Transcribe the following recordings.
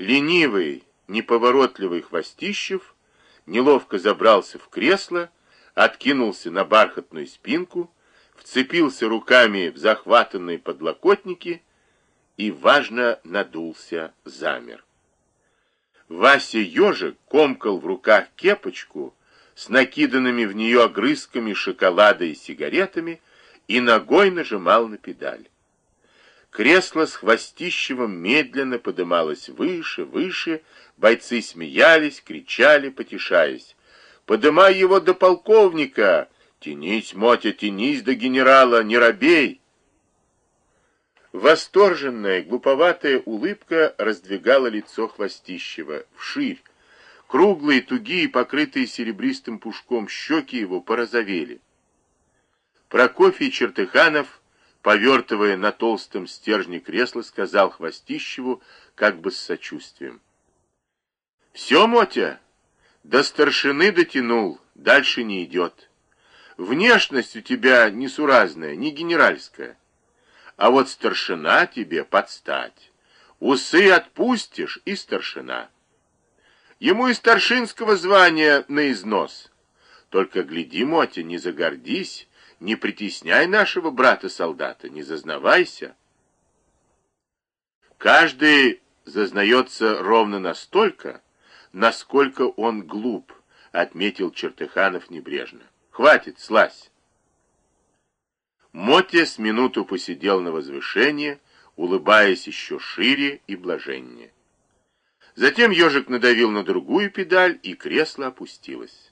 Ленивый, неповоротливый Хвостищев неловко забрался в кресло, откинулся на бархатную спинку, вцепился руками в захватанные подлокотники и, важно, надулся, замер. Вася ежик комкал в руках кепочку с накиданными в нее огрызками шоколада и сигаретами и ногой нажимал на педаль. Кресло с Хвостищевым медленно подымалось выше, выше, бойцы смеялись, кричали, потешаясь. «Подымай его до полковника! Тянись, Мотя, тянись до генерала, не робей!» Восторженная, глуповатая улыбка раздвигала лицо Хвостищева вширь. Круглые, тугие, покрытые серебристым пушком щеки его порозовели. Прокофий Чертыханов, повертывая на толстом стержне кресла, сказал Хвостищеву как бы с сочувствием. «Все, Мотя, до старшины дотянул, дальше не идет. Внешность у тебя несуразная, не генеральская. А вот старшина тебе подстать. Усы отпустишь и старшина. Ему и старшинского звания на износ. Только гляди, Мотя, не загордись, не притесняй нашего брата-солдата, не зазнавайся. Каждый зазнается ровно настолько, насколько он глуп, отметил Чертыханов небрежно. Хватит, слазь. Мотя с минуту посидел на возвышении, улыбаясь еще шире и блаженнее. Затем ежик надавил на другую педаль, и кресло опустилось.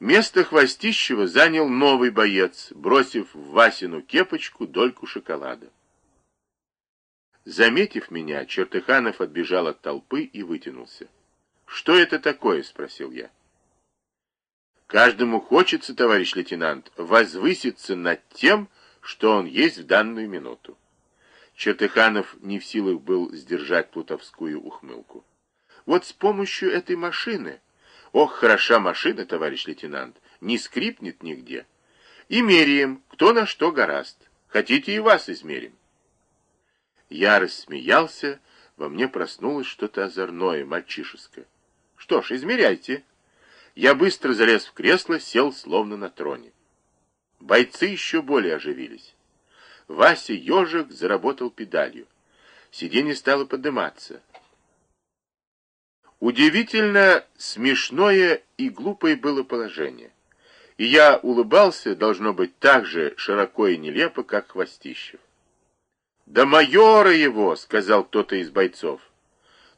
Место Хвостищева занял новый боец, бросив в Васину кепочку дольку шоколада. Заметив меня, Чертыханов отбежал от толпы и вытянулся. «Что это такое?» — спросил я. Каждому хочется, товарищ лейтенант, возвыситься над тем, что он есть в данную минуту. Чертыханов не в силах был сдержать плутовскую ухмылку. Вот с помощью этой машины, ох, хороша машина, товарищ лейтенант, не скрипнет нигде. И меряем, кто на что гораст. Хотите, и вас измерим. Я рассмеялся, во мне проснулось что-то озорное, мальчишеское. Что ж, измеряйте. Я быстро залез в кресло, сел словно на троне. Бойцы еще более оживились. Вася ежик заработал педалью. Сиденье стало подниматься. Удивительно смешное и глупое было положение. И я улыбался, должно быть, так же широко и нелепо, как Хвостищев. «Да майора его!» — сказал кто-то из бойцов.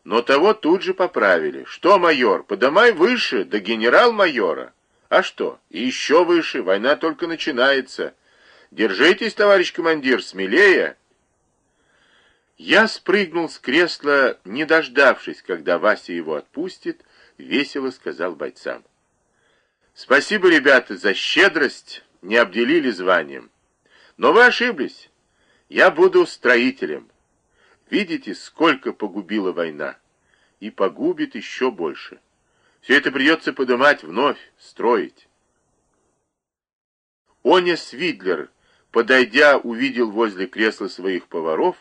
Но того тут же поправили. Что, майор, подымай выше, до генерал-майора. А что, и еще выше, война только начинается. Держитесь, товарищ командир, смелее. Я спрыгнул с кресла, не дождавшись, когда Вася его отпустит, весело сказал бойцам. Спасибо, ребята, за щедрость, не обделили званием. Но вы ошиблись. Я буду строителем. Видите, сколько погубила война? И погубит еще больше. Все это придется поднимать вновь, строить. Оня Свидлер, подойдя, увидел возле кресла своих поваров,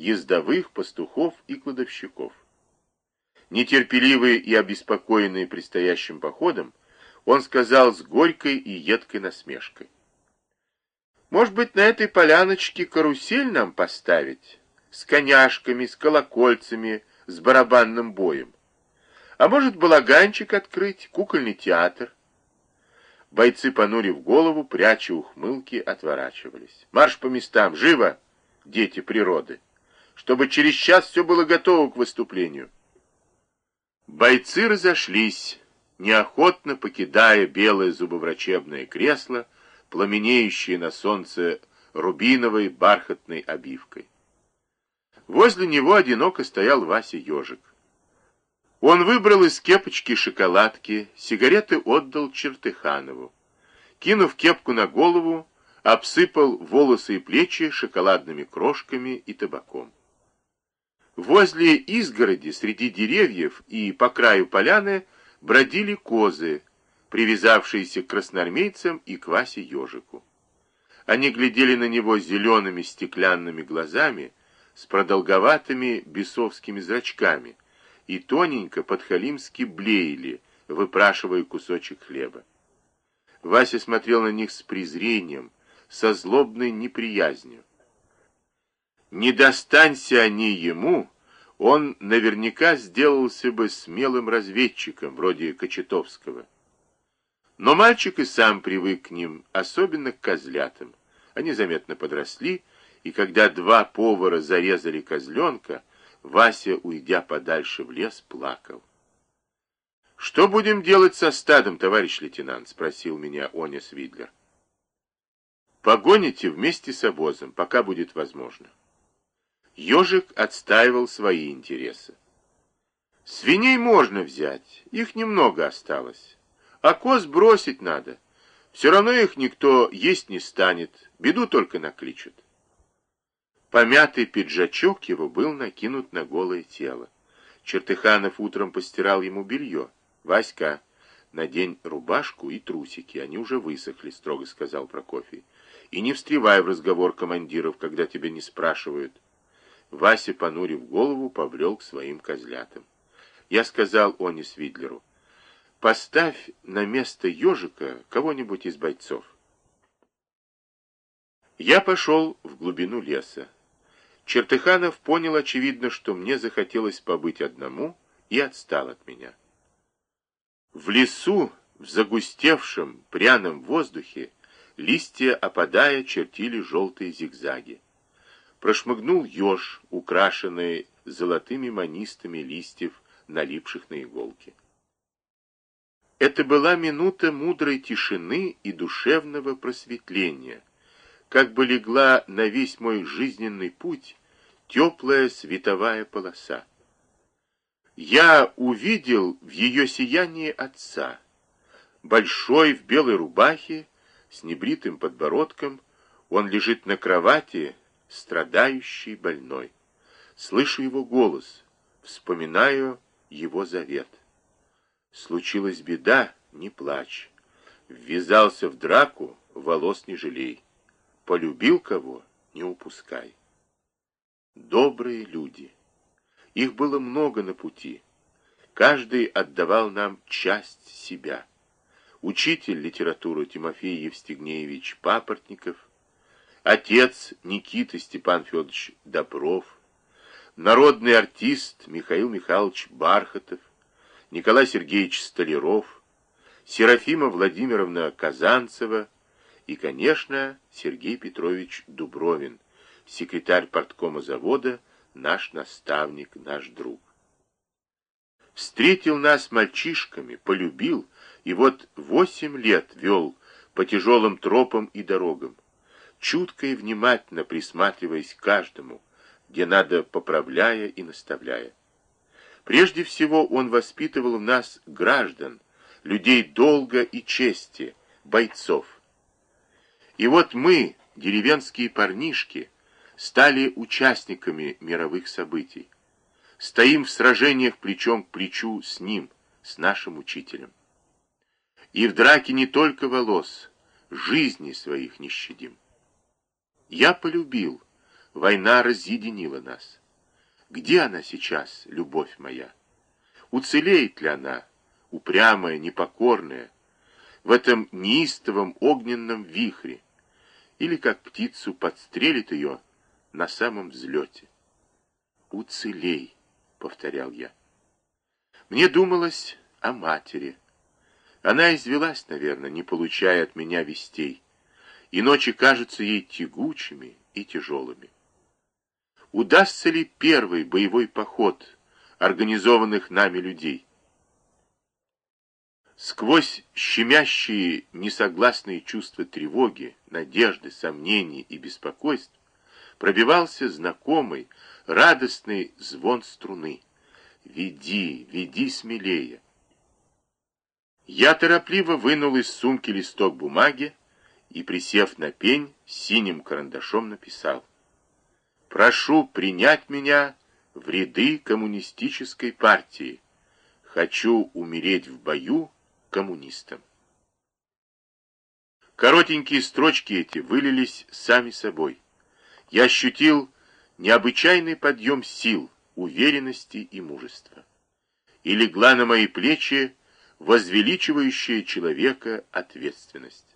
ездовых, пастухов и кладовщиков. Нетерпеливый и обеспокоенный предстоящим походом, он сказал с горькой и едкой насмешкой. «Может быть, на этой поляночке карусель нам поставить?» с коняшками, с колокольцами, с барабанным боем. А может, балаганчик открыть, кукольный театр? Бойцы, понурив голову, пряча ухмылки, отворачивались. Марш по местам, живо, дети природы, чтобы через час все было готово к выступлению. Бойцы разошлись, неохотно покидая белое зубоврачебное кресло, пламенеющее на солнце рубиновой бархатной обивкой. Возле него одиноко стоял Вася Ежик. Он выбрал из кепочки шоколадки, сигареты отдал Чертыханову. Кинув кепку на голову, обсыпал волосы и плечи шоколадными крошками и табаком. Возле изгороди, среди деревьев и по краю поляны бродили козы, привязавшиеся к красноармейцам и к Васе Ежику. Они глядели на него зелеными стеклянными глазами, с продолговатыми бесовскими зрачками и тоненько подхалимски блеяли, выпрашивая кусочек хлеба. Вася смотрел на них с презрением, со злобной неприязнью. Не достанься они ему, он наверняка сделался бы смелым разведчиком, вроде Кочетовского. Но мальчик и сам привык к ним, особенно к козлятам. Они заметно подросли, и когда два повара зарезали козленка, Вася, уйдя подальше в лес, плакал. «Что будем делать со стадом, товарищ лейтенант?» — спросил меня Оня Свидлер. «Погоните вместе с обозом, пока будет возможно». Ежик отстаивал свои интересы. «Свиней можно взять, их немного осталось. А коз бросить надо. Все равно их никто есть не станет, беду только накличут». Помятый пиджачок его был накинут на голое тело. Чертыханов утром постирал ему белье. «Васька, надень рубашку и трусики, они уже высохли», — строго сказал Прокофий. «И не встревай в разговор командиров, когда тебя не спрашивают». Вася, понурив голову, побрел к своим козлятам. Я сказал Оне Свидлеру, «Поставь на место ежика кого-нибудь из бойцов». Я пошел в глубину леса. Чертыханов понял, очевидно, что мне захотелось побыть одному, и отстал от меня. В лесу, в загустевшем пряном воздухе, листья, опадая, чертили желтые зигзаги. Прошмыгнул еж, украшенный золотыми манистами листьев, налипших на иголки. Это была минута мудрой тишины и душевного просветления, как бы легла на весь мой жизненный путь теплая световая полоса я увидел в ее сиянии отца, большой в белой рубахе, с небритым подбородком, он лежит на кровати, страдающий, больной. Слышу его голос, вспоминаю его завет. Случилась беда, не плачь. Ввязался в драку, волос не жалей. Полюбил кого, не упускай. Добрые люди — их было много на пути. Каждый отдавал нам часть себя. Учитель литературы Тимофей Евстигнеевич Папортников, отец Никита Степан Федорович Добров, народный артист Михаил Михайлович Бархатов, Николай Сергеевич Столяров, Серафима Владимировна Казанцева и, конечно, Сергей Петрович Дубровин, секретарь парткома завода наш наставник, наш друг. Встретил нас мальчишками, полюбил, и вот восемь лет вел по тяжелым тропам и дорогам, чутко и внимательно присматриваясь к каждому, где надо поправляя и наставляя. Прежде всего он воспитывал в нас граждан, людей долга и чести, бойцов. И вот мы, деревенские парнишки, стали участниками мировых событий. Стоим в сражениях плечом к плечу с ним, с нашим учителем. И в драке не только волос, жизни своих не щадим. Я полюбил, война разъединила нас. Где она сейчас, любовь моя? Уцелеет ли она, упрямая, непокорная, в этом неистовом огненном вихре? Или как птицу подстрелит ее, на самом взлете. «Уцелей», — повторял я. Мне думалось о матери. Она извелась, наверное, не получая от меня вестей, и ночи кажутся ей тягучими и тяжелыми. Удастся ли первый боевой поход организованных нами людей? Сквозь щемящие несогласные чувства тревоги, надежды, сомнений и беспокойств пробивался знакомый, радостный звон струны. «Веди, веди смелее!» Я торопливо вынул из сумки листок бумаги и, присев на пень, синим карандашом написал «Прошу принять меня в ряды коммунистической партии. Хочу умереть в бою коммунистом». Коротенькие строчки эти вылились сами собой я ощутил необычайный подъем сил, уверенности и мужества. И легла на мои плечи возвеличивающая человека ответственность.